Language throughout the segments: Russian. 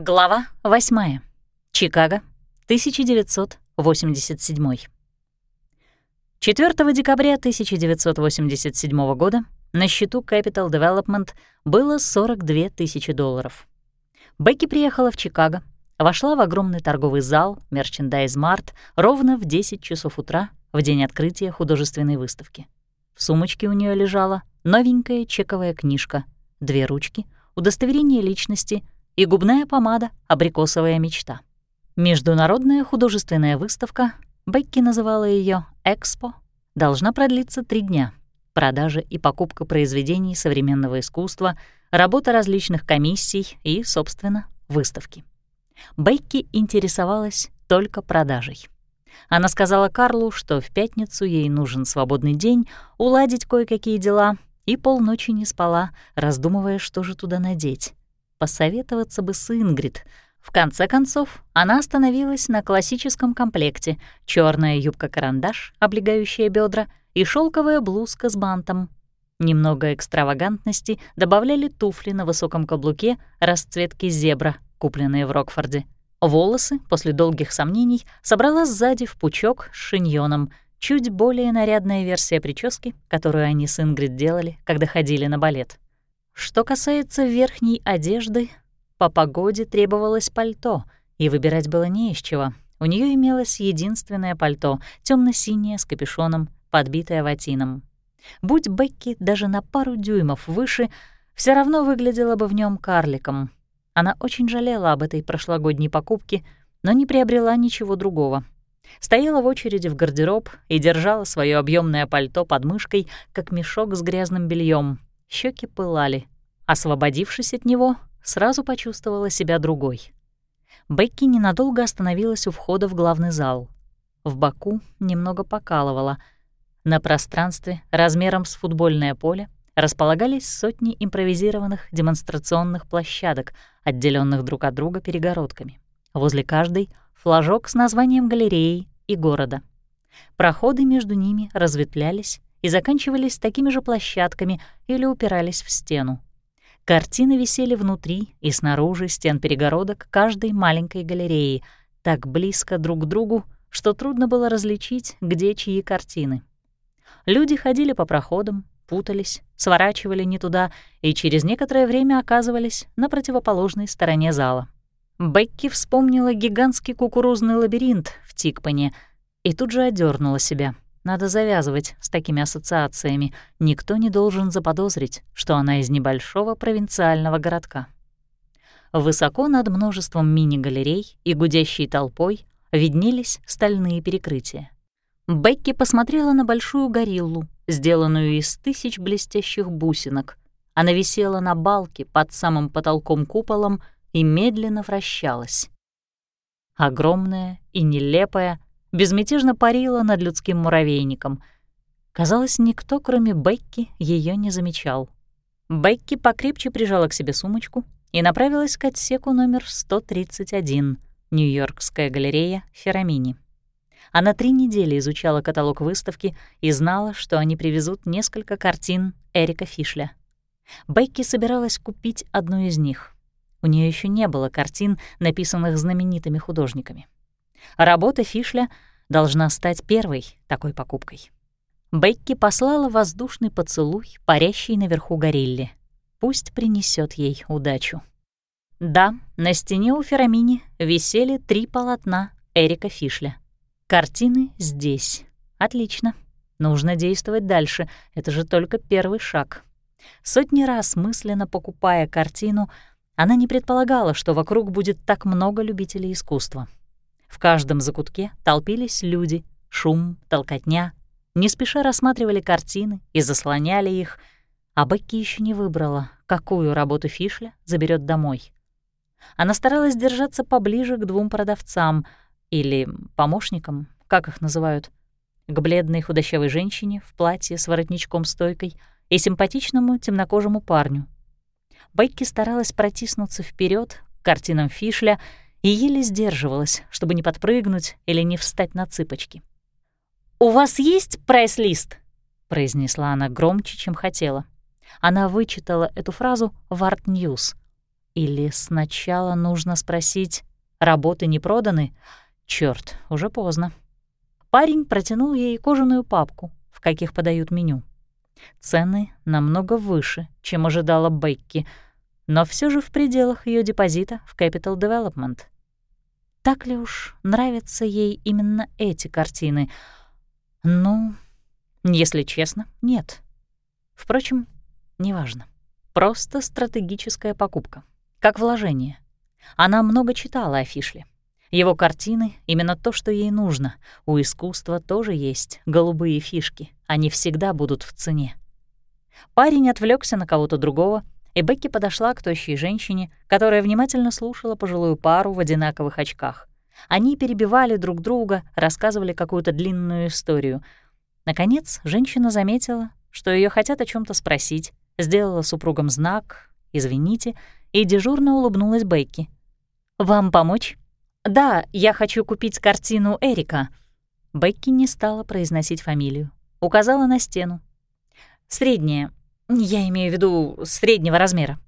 Глава 8. Чикаго, 1987. 4 декабря 1987 года на счету Capital Development было 42 тысячи долларов. Бекки приехала в Чикаго, вошла в огромный торговый зал Mart ровно в 10 часов утра в день открытия художественной выставки. В сумочке у нее лежала новенькая чековая книжка, две ручки, удостоверение личности — и губная помада «Абрикосовая мечта». Международная художественная выставка, Бекки называла ее «Экспо», должна продлиться три дня. Продажа и покупка произведений современного искусства, работа различных комиссий и, собственно, выставки. Бекки интересовалась только продажей. Она сказала Карлу, что в пятницу ей нужен свободный день, уладить кое-какие дела, и полночи не спала, раздумывая, что же туда надеть посоветоваться бы с Ингрид. В конце концов, она остановилась на классическом комплекте — черная юбка-карандаш, облегающая бедра, и шелковая блузка с бантом. Немного экстравагантности добавляли туфли на высоком каблуке расцветки зебра, купленные в Рокфорде. Волосы, после долгих сомнений, собрала сзади в пучок с шиньоном, чуть более нарядная версия прически, которую они с Ингрид делали, когда ходили на балет. Что касается верхней одежды, по погоде требовалось пальто, и выбирать было не из чего. У нее имелось единственное пальто, темно синее с капюшоном, подбитое ватином. Будь Бекки даже на пару дюймов выше, все равно выглядела бы в нем карликом. Она очень жалела об этой прошлогодней покупке, но не приобрела ничего другого. Стояла в очереди в гардероб и держала свое объемное пальто под мышкой, как мешок с грязным бельем. Щеки пылали. Освободившись от него, сразу почувствовала себя другой. Бекки ненадолго остановилась у входа в главный зал. В боку немного покалывала. На пространстве размером с футбольное поле располагались сотни импровизированных демонстрационных площадок, отделенных друг от друга перегородками. Возле каждой — флажок с названием галереи и города. Проходы между ними разветвлялись, и заканчивались такими же площадками или упирались в стену. Картины висели внутри и снаружи стен перегородок каждой маленькой галереи, так близко друг к другу, что трудно было различить, где чьи картины. Люди ходили по проходам, путались, сворачивали не туда и через некоторое время оказывались на противоположной стороне зала. Бекки вспомнила гигантский кукурузный лабиринт в Тикпане и тут же одернула себя — надо завязывать с такими ассоциациями. Никто не должен заподозрить, что она из небольшого провинциального городка. Высоко над множеством мини-галерей и гудящей толпой виднелись стальные перекрытия. Бекки посмотрела на большую гориллу, сделанную из тысяч блестящих бусинок. Она висела на балке под самым потолком куполом и медленно вращалась. Огромная и нелепая, безмятежно парила над людским муравейником. Казалось, никто, кроме Бекки, ее не замечал. Бекки покрепче прижала к себе сумочку и направилась к отсеку номер 131, Нью-Йоркская галерея Ферамини. Она три недели изучала каталог выставки и знала, что они привезут несколько картин Эрика Фишля. Бекки собиралась купить одну из них. У нее еще не было картин, написанных знаменитыми художниками. Работа Фишля должна стать первой такой покупкой. Бекки послала воздушный поцелуй, парящий наверху горилле. Пусть принесет ей удачу. Да, на стене у Ферамини висели три полотна Эрика Фишля. Картины здесь. Отлично. Нужно действовать дальше. Это же только первый шаг. Сотни раз мысленно покупая картину, она не предполагала, что вокруг будет так много любителей искусства. В каждом закутке толпились люди, шум, толкотня, не спеша рассматривали картины и заслоняли их, а Бекки еще не выбрала, какую работу Фишля заберет домой. Она старалась держаться поближе к двум продавцам или помощникам, как их называют, к бледной худощавой женщине в платье с воротничком-стойкой и симпатичному темнокожему парню. Бекки старалась протиснуться вперед к картинам Фишля и еле сдерживалась, чтобы не подпрыгнуть или не встать на цыпочки. «У вас есть прайс-лист?» — произнесла она громче, чем хотела. Она вычитала эту фразу в Art News. Или сначала нужно спросить, работы не проданы? Чёрт, уже поздно. Парень протянул ей кожаную папку, в каких подают меню. Цены намного выше, чем ожидала Бекки, но все же в пределах ее депозита в Capital Development. Так ли уж нравятся ей именно эти картины? Ну, если честно, нет. Впрочем, неважно. Просто стратегическая покупка. Как вложение. Она много читала о Фишле. Его картины — именно то, что ей нужно. У искусства тоже есть голубые фишки. Они всегда будут в цене. Парень отвлекся на кого-то другого, и Бекки подошла к тощей женщине, которая внимательно слушала пожилую пару в одинаковых очках. Они перебивали друг друга, рассказывали какую-то длинную историю. Наконец, женщина заметила, что ее хотят о чем то спросить, сделала супругам знак «Извините», и дежурно улыбнулась Бекки. «Вам помочь?» «Да, я хочу купить картину Эрика». Бекки не стала произносить фамилию. Указала на стену. «Средняя. Я имею в виду среднего размера».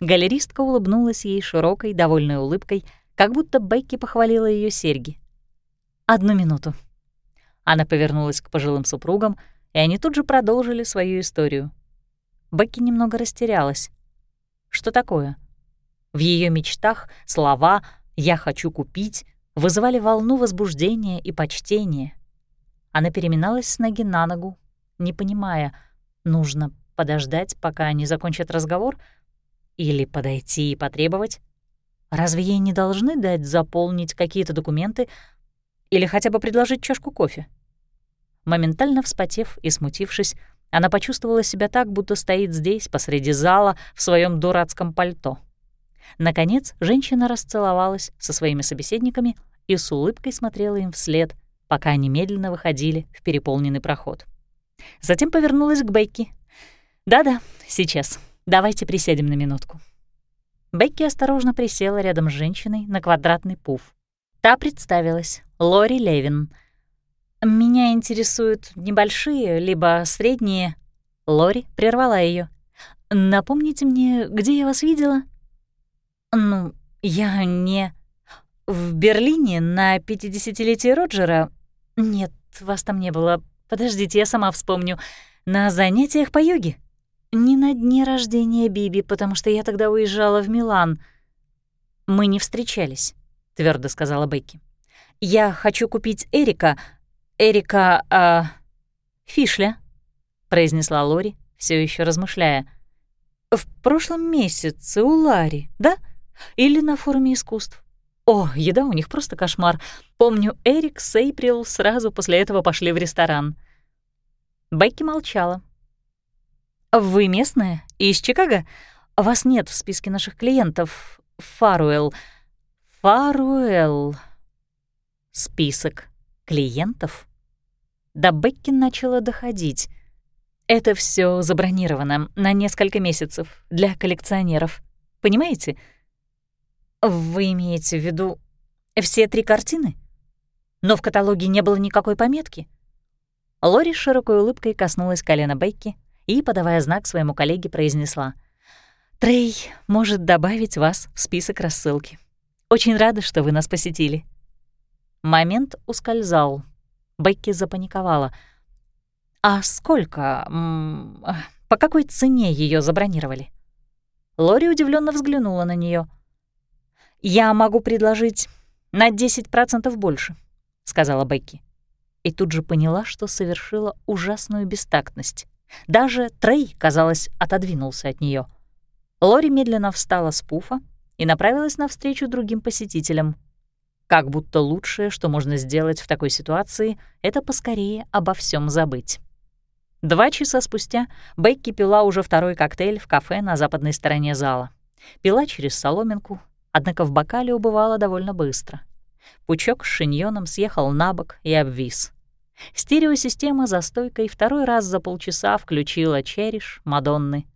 Галеристка улыбнулась ей широкой, довольной улыбкой, как будто Бекки похвалила ее серьги. «Одну минуту». Она повернулась к пожилым супругам, и они тут же продолжили свою историю. Бекки немного растерялась. Что такое? В ее мечтах слова «я хочу купить» вызывали волну возбуждения и почтения. Она переминалась с ноги на ногу, не понимая, нужно подождать, пока они закончат разговор, или подойти и потребовать. Разве ей не должны дать заполнить какие-то документы или хотя бы предложить чашку кофе? Моментально вспотев и смутившись, она почувствовала себя так, будто стоит здесь, посреди зала, в своем дурацком пальто. Наконец, женщина расцеловалась со своими собеседниками и с улыбкой смотрела им вслед, пока они медленно выходили в переполненный проход. Затем повернулась к Бекки. «Да-да, сейчас. Давайте присядем на минутку». Бекки осторожно присела рядом с женщиной на квадратный пуф. Та представилась. Лори Левин. «Меня интересуют небольшие, либо средние...» Лори прервала ее. «Напомните мне, где я вас видела?» «Ну, я не...» «В Берлине на 50-летие Роджера...» «Нет, вас там не было. Подождите, я сама вспомню. На занятиях по йоге?» «Не на дне рождения Биби, потому что я тогда уезжала в Милан». «Мы не встречались», — твердо сказала Бекки. «Я хочу купить Эрика. Эрика... А... Фишля», — произнесла Лори, все еще размышляя. «В прошлом месяце у Ларри, да? Или на форуме искусств?» О, еда у них просто кошмар. Помню, Эрик с Эйприл сразу после этого пошли в ресторан. Бекки молчала, «Вы местная? Из Чикаго? Вас нет в списке наших клиентов. Фаруэлл. Фаруэлл. Список клиентов?» До Бекки начала доходить. Это все забронировано на несколько месяцев для коллекционеров. Понимаете? Вы имеете в виду все три картины? Но в каталоге не было никакой пометки. Лори широкой улыбкой коснулась колена Бекки и, подавая знак своему коллеге, произнесла «Трей может добавить вас в список рассылки. Очень рада, что вы нас посетили». Момент ускользал. Бекки запаниковала. «А сколько? По какой цене ее забронировали?» Лори удивленно взглянула на нее. «Я могу предложить на 10% больше», — сказала Бекки. И тут же поняла, что совершила ужасную бестактность. Даже Трей, казалось, отодвинулся от нее. Лори медленно встала с пуфа и направилась навстречу другим посетителям. Как будто лучшее, что можно сделать в такой ситуации, это поскорее обо всем забыть. Два часа спустя Бекки пила уже второй коктейль в кафе на западной стороне зала. Пила через соломинку, однако в бокале убывала довольно быстро. Пучок с шиньоном съехал на бок и обвис. Стереосистема за стойкой второй раз за полчаса включила «Чериш» Мадонны.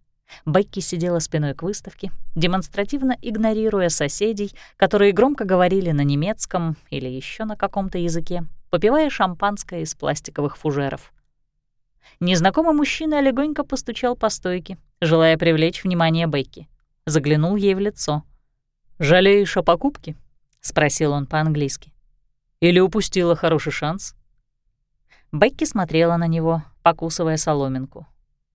Бекки сидела спиной к выставке, демонстративно игнорируя соседей, которые громко говорили на немецком или еще на каком-то языке, попивая шампанское из пластиковых фужеров. Незнакомый мужчина легонько постучал по стойке, желая привлечь внимание Бекки. заглянул ей в лицо. «Жалеешь о покупке?» — спросил он по-английски. «Или упустила хороший шанс?» Бекки смотрела на него, покусывая соломинку.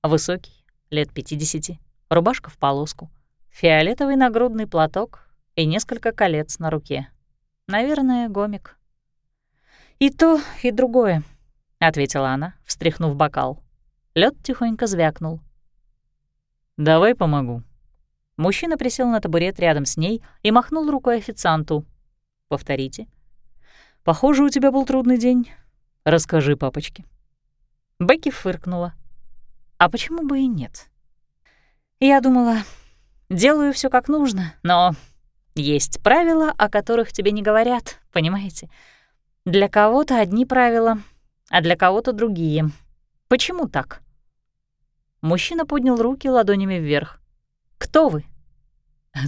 Высокий, лет 50, рубашка в полоску, фиолетовый нагрудный платок и несколько колец на руке. Наверное, гомик. «И то, и другое», — ответила она, встряхнув бокал. Лед тихонько звякнул. «Давай помогу». Мужчина присел на табурет рядом с ней и махнул рукой официанту. «Повторите». «Похоже, у тебя был трудный день. Расскажи папочке». Бекки фыркнула. «А почему бы и нет?» «Я думала, делаю все как нужно, но есть правила, о которых тебе не говорят, понимаете? Для кого-то одни правила, а для кого-то другие. Почему так?» Мужчина поднял руки ладонями вверх. «Кто вы?»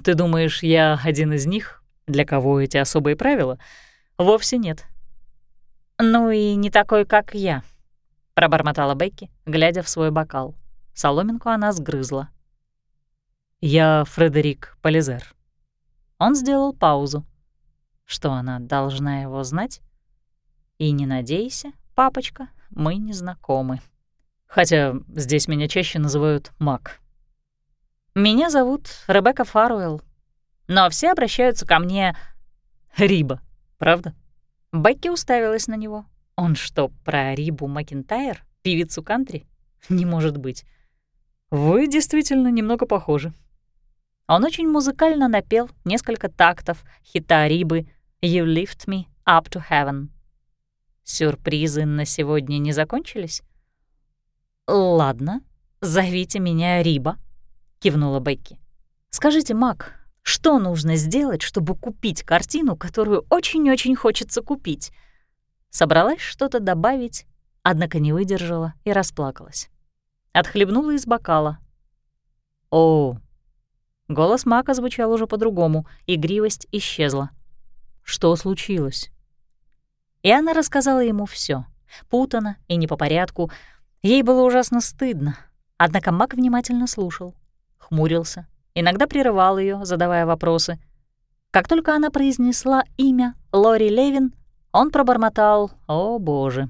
«Ты думаешь, я один из них, для кого эти особые правила?» «Вовсе нет». «Ну и не такой, как я», — пробормотала Бекки, глядя в свой бокал. Соломинку она сгрызла. «Я Фредерик Полизер». Он сделал паузу. Что она должна его знать? И не надейся, папочка, мы не знакомы. Хотя здесь меня чаще называют Мак. Меня зовут Ребекка Фаруэлл, но все обращаются ко мне Риба, правда? Бекки уставилась на него. Он что, про Рибу Макинтайр, певицу кантри? Не может быть. Вы действительно немного похожи. Он очень музыкально напел несколько тактов хита Рибы «You lift me up to heaven». Сюрпризы на сегодня не закончились? «Ладно, зовите меня Риба», — кивнула Бекки. «Скажите, Мак, что нужно сделать, чтобы купить картину, которую очень-очень хочется купить?» Собралась что-то добавить, однако не выдержала и расплакалась. Отхлебнула из бокала. «О, Голос Мака звучал уже по-другому, игривость исчезла. «Что случилось?» И она рассказала ему все, путано и не по порядку. Ей было ужасно стыдно. Однако Мак внимательно слушал, хмурился, иногда прерывал ее, задавая вопросы. Как только она произнесла имя Лори Левин, он пробормотал «О, боже».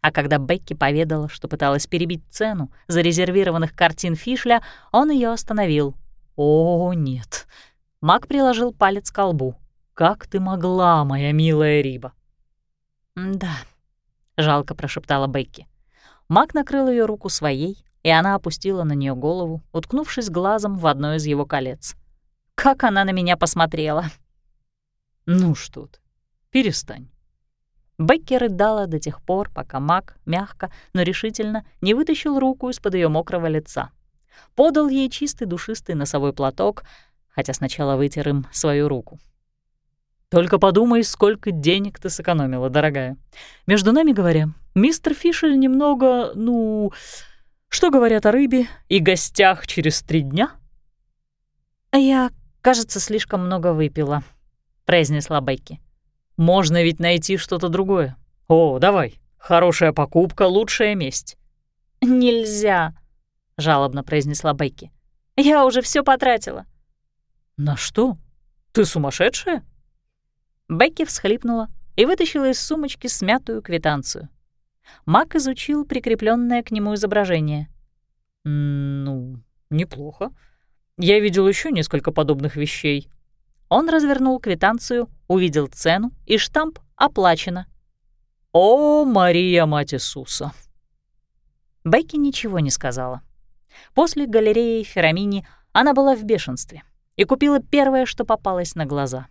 А когда Бекки поведала, что пыталась перебить цену зарезервированных картин Фишля, он ее остановил — «О, нет». Мак приложил палец к колбу. «Как ты могла, моя милая Риба?» «Да», — жалко прошептала Бекки. Мак накрыл ее руку своей, и она опустила на нее голову, уткнувшись глазом в одно из его колец. Как она на меня посмотрела! «Ну что ты, перестань». Бекки рыдала до тех пор, пока Мак мягко, но решительно не вытащил руку из-под ее мокрого лица подал ей чистый душистый носовой платок, хотя сначала вытер им свою руку. «Только подумай, сколько денег ты сэкономила, дорогая. Между нами говоря, мистер Фишель немного, ну, что говорят о рыбе и гостях через три дня?» «Я, кажется, слишком много выпила», — произнесла Бекки. «Можно ведь найти что-то другое. О, давай, хорошая покупка — лучшая месть». «Нельзя», — жалобно произнесла Бекки. «Я уже все потратила». «На что? Ты сумасшедшая?» Бекки всхлипнула и вытащила из сумочки смятую квитанцию. Мак изучил прикрепленное к нему изображение. «Ну, неплохо. Я видел еще несколько подобных вещей». Он развернул квитанцию, увидел цену и штамп «Оплачено». «О, Мария, Мать Иисуса!» Бекки ничего не сказала. После галереи Ферамини она была в бешенстве и купила первое, что попалось на глаза.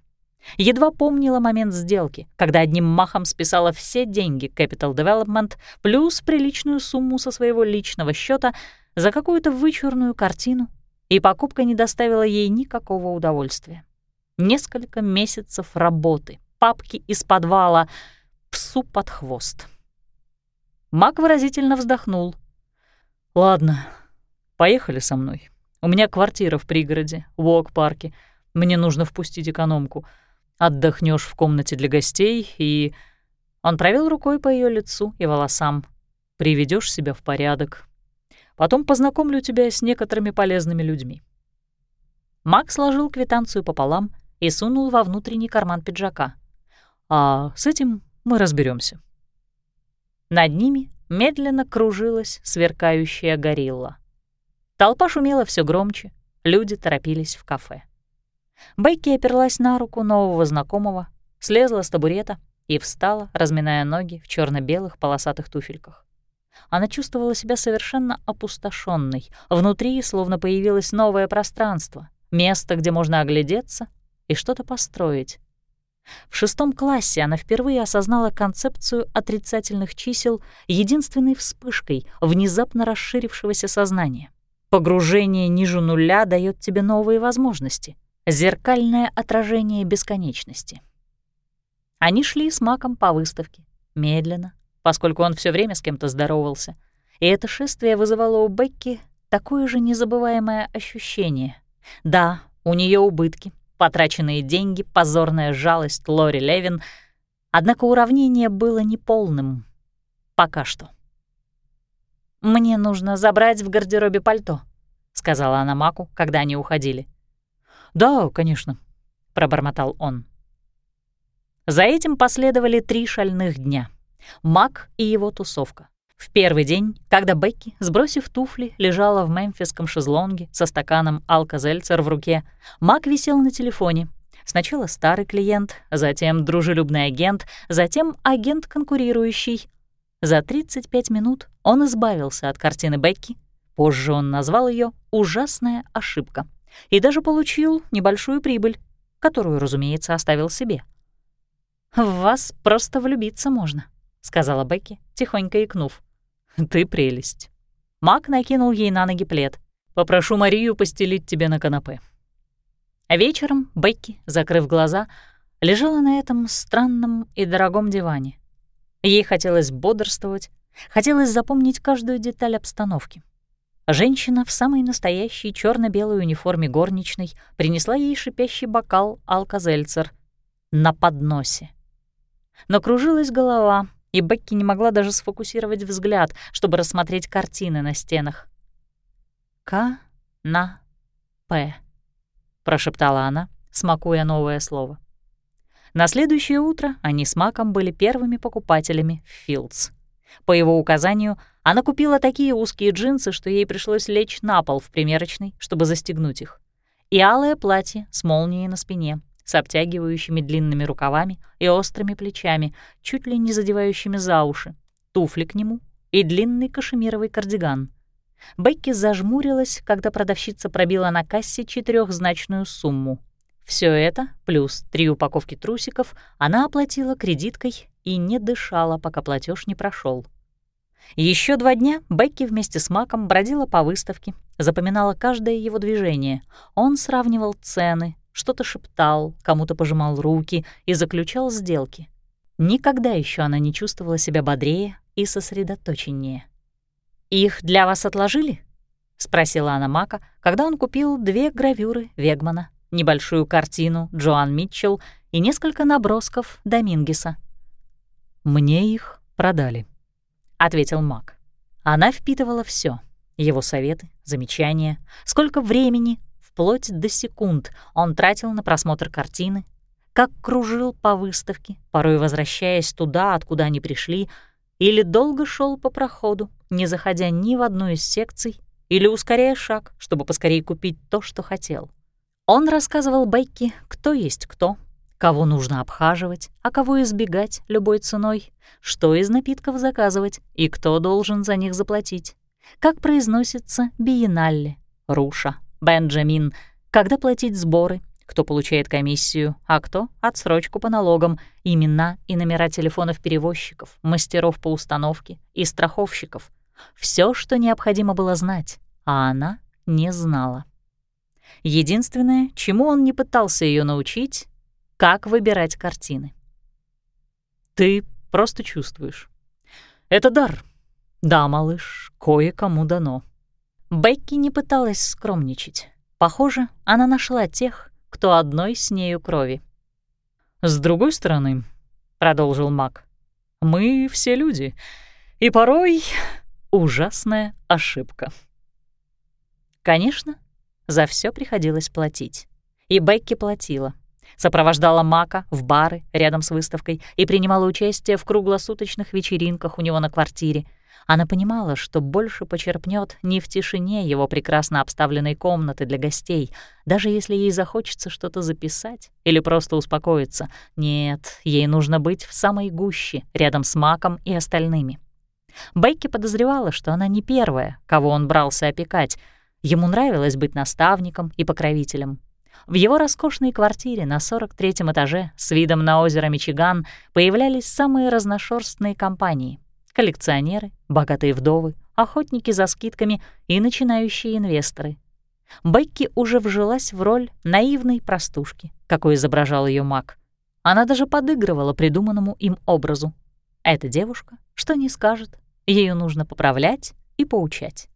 Едва помнила момент сделки, когда одним махом списала все деньги Capital Development плюс приличную сумму со своего личного счета за какую-то вычурную картину, и покупка не доставила ей никакого удовольствия. Несколько месяцев работы, папки из подвала, псу под хвост. Мак выразительно вздохнул. «Ладно, Поехали со мной. У меня квартира в пригороде, в Уок-парке. Мне нужно впустить экономку. Отдохнешь в комнате для гостей и...» Он провел рукой по ее лицу и волосам. Приведешь себя в порядок. Потом познакомлю тебя с некоторыми полезными людьми». Мак сложил квитанцию пополам и сунул во внутренний карман пиджака. «А с этим мы разберемся. Над ними медленно кружилась сверкающая горилла. Толпа шумела все громче, люди торопились в кафе. Бекки оперлась на руку нового знакомого, слезла с табурета и встала, разминая ноги в черно белых полосатых туфельках. Она чувствовала себя совершенно опустошенной. Внутри словно появилось новое пространство, место, где можно оглядеться и что-то построить. В шестом классе она впервые осознала концепцию отрицательных чисел единственной вспышкой внезапно расширившегося сознания. Погружение ниже нуля дает тебе новые возможности, зеркальное отражение бесконечности. Они шли с Маком по выставке, медленно, поскольку он все время с кем-то здоровался, и это шествие вызывало у Бекки такое же незабываемое ощущение. Да, у нее убытки, потраченные деньги, позорная жалость Лори Левин, однако уравнение было неполным. Пока что. «Мне нужно забрать в гардеробе пальто», — сказала она Маку, когда они уходили. «Да, конечно», — пробормотал он. За этим последовали три шальных дня. Мак и его тусовка. В первый день, когда Бекки, сбросив туфли, лежала в мемфисском шезлонге со стаканом алкозельцер в руке, Мак висел на телефоне. Сначала старый клиент, затем дружелюбный агент, затем агент конкурирующий. За 35 минут он избавился от картины Бекки. Позже он назвал ее «ужасная ошибка» и даже получил небольшую прибыль, которую, разумеется, оставил себе. «В вас просто влюбиться можно», — сказала Бекки, тихонько икнув. «Ты прелесть». Мак накинул ей на ноги плед. «Попрошу Марию постелить тебе на канапе». Вечером Бекки, закрыв глаза, лежала на этом странном и дорогом диване. Ей хотелось бодрствовать, хотелось запомнить каждую деталь обстановки. Женщина в самой настоящей черно белой униформе горничной принесла ей шипящий бокал алкозельцер на подносе. Но кружилась голова, и Бекки не могла даже сфокусировать взгляд, чтобы рассмотреть картины на стенах. «К на П», — прошептала она, смакуя новое слово. На следующее утро они с Маком были первыми покупателями в Филдс. По его указанию, она купила такие узкие джинсы, что ей пришлось лечь на пол в примерочной, чтобы застегнуть их, и алое платье с молнией на спине — с обтягивающими длинными рукавами и острыми плечами, чуть ли не задевающими за уши, туфли к нему и длинный кашемировый кардиган. Бекки зажмурилась, когда продавщица пробила на кассе четырехзначную сумму. Все это, плюс три упаковки трусиков, она оплатила кредиткой и не дышала, пока платеж не прошел. Еще два дня Бекки вместе с Маком бродила по выставке, запоминала каждое его движение. Он сравнивал цены, что-то шептал, кому-то пожимал руки и заключал сделки. Никогда еще она не чувствовала себя бодрее и сосредоточеннее. «Их для вас отложили?» — спросила она Мака, когда он купил две гравюры Вегмана, небольшую картину Джоан Митчелл и несколько набросков Домингеса. «Мне их продали», — ответил Мак. Она впитывала все: его советы, замечания, сколько времени, вплоть до секунд он тратил на просмотр картины, как кружил по выставке, порой возвращаясь туда, откуда они пришли, или долго шел по проходу, не заходя ни в одну из секций, или ускоряя шаг, чтобы поскорее купить то, что хотел. Он рассказывал Бейке, кто есть кто, кого нужно обхаживать, а кого избегать любой ценой, что из напитков заказывать и кто должен за них заплатить, как произносится биеннале, руша, Бенджамин, когда платить сборы, кто получает комиссию, а кто — отсрочку по налогам, имена и номера телефонов перевозчиков, мастеров по установке и страховщиков. Все, что необходимо было знать, а она не знала. Единственное, чему он не пытался ее научить, как выбирать картины. «Ты просто чувствуешь. Это дар. Да, малыш, кое-кому дано». Бекки не пыталась скромничать. Похоже, она нашла тех, кто одной с нею крови. «С другой стороны», — продолжил Мак, — «мы все люди, и порой ужасная ошибка». «Конечно», — за все приходилось платить. И Бекки платила. Сопровождала Мака в бары рядом с выставкой и принимала участие в круглосуточных вечеринках у него на квартире. Она понимала, что больше почерпнет не в тишине его прекрасно обставленной комнаты для гостей, даже если ей захочется что-то записать или просто успокоиться. Нет, ей нужно быть в самой гуще, рядом с Маком и остальными. Бейки подозревала, что она не первая, кого он брался опекать. Ему нравилось быть наставником и покровителем. В его роскошной квартире на 43-м этаже с видом на озеро Мичиган появлялись самые разношерстные компании — коллекционеры, богатые вдовы, охотники за скидками и начинающие инвесторы. Бекки уже вжилась в роль наивной простушки, какой изображал ее маг. Она даже подыгрывала придуманному им образу. Эта девушка, что не скажет, ее нужно поправлять и поучать.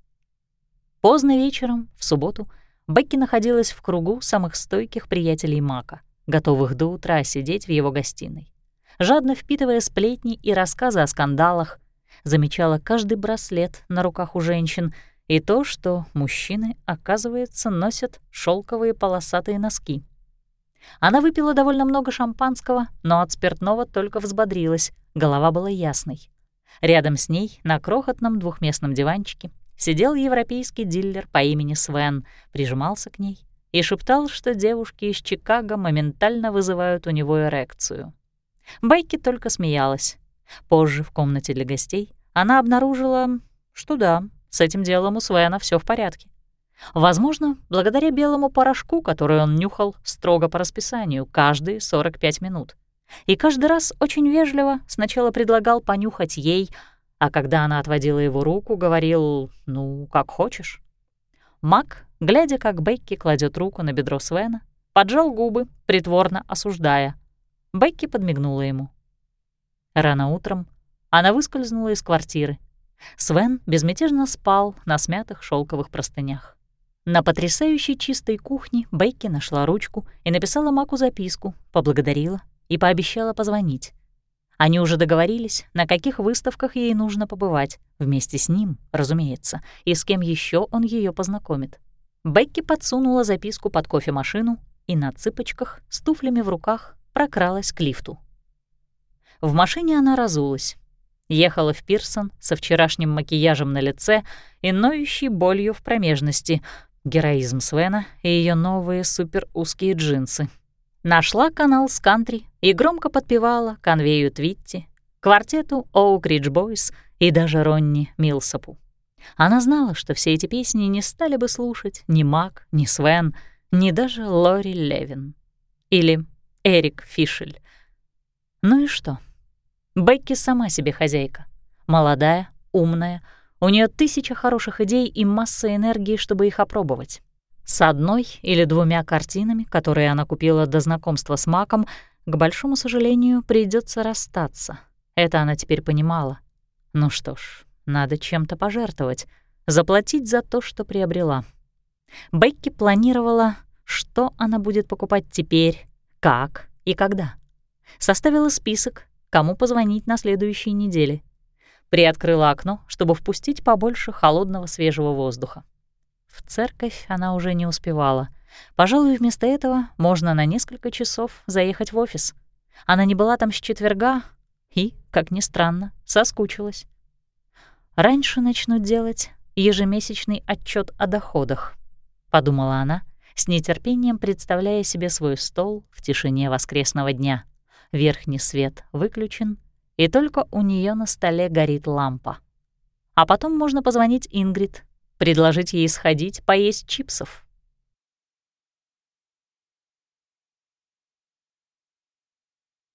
Поздно вечером, в субботу, Бекки находилась в кругу самых стойких приятелей Мака, готовых до утра сидеть в его гостиной. Жадно впитывая сплетни и рассказы о скандалах, замечала каждый браслет на руках у женщин и то, что мужчины, оказывается, носят шелковые полосатые носки. Она выпила довольно много шампанского, но от спиртного только взбодрилась, голова была ясной. Рядом с ней, на крохотном двухместном диванчике, сидел европейский дилер по имени Свен, прижимался к ней и шептал, что девушки из Чикаго моментально вызывают у него эрекцию. Байки только смеялась. Позже в комнате для гостей она обнаружила, что да, с этим делом у Свена все в порядке. Возможно, благодаря белому порошку, который он нюхал строго по расписанию каждые 45 минут. И каждый раз очень вежливо сначала предлагал понюхать ей, а когда она отводила его руку, говорил «ну, как хочешь». Мак, глядя, как Бекки кладет руку на бедро Свена, поджал губы, притворно осуждая. Бекки подмигнула ему. Рано утром она выскользнула из квартиры. Свен безмятежно спал на смятых шелковых простынях. На потрясающей чистой кухне Бекки нашла ручку и написала Маку записку, поблагодарила и пообещала позвонить. Они уже договорились, на каких выставках ей нужно побывать, вместе с ним, разумеется, и с кем еще он ее познакомит. Бекки подсунула записку под кофемашину и на цыпочках, с туфлями в руках, прокралась к лифту. В машине она разулась. Ехала в Пирсон со вчерашним макияжем на лице и ноющей болью в промежности, героизм Свена и ее новые суперузкие джинсы — Нашла канал с кантри и громко подпевала конвею Твитти, квартету Оук Ридж Бойс и даже Ронни Милсопу. Она знала, что все эти песни не стали бы слушать ни Мак, ни Свен, ни даже Лори Левин. Или Эрик Фишель. Ну и что? Бекки сама себе хозяйка. Молодая, умная, у нее тысяча хороших идей и масса энергии, чтобы их опробовать. С одной или двумя картинами, которые она купила до знакомства с Маком, к большому сожалению, придется расстаться. Это она теперь понимала. Ну что ж, надо чем-то пожертвовать, заплатить за то, что приобрела. Бекки планировала, что она будет покупать теперь, как и когда. Составила список, кому позвонить на следующей неделе. Приоткрыла окно, чтобы впустить побольше холодного свежего воздуха. В церковь она уже не успевала. Пожалуй, вместо этого можно на несколько часов заехать в офис. Она не была там с четверга и, как ни странно, соскучилась. «Раньше начну делать ежемесячный отчет о доходах», — подумала она, с нетерпением представляя себе свой стол в тишине воскресного дня. Верхний свет выключен, и только у нее на столе горит лампа. А потом можно позвонить Ингрид предложить ей сходить поесть чипсов.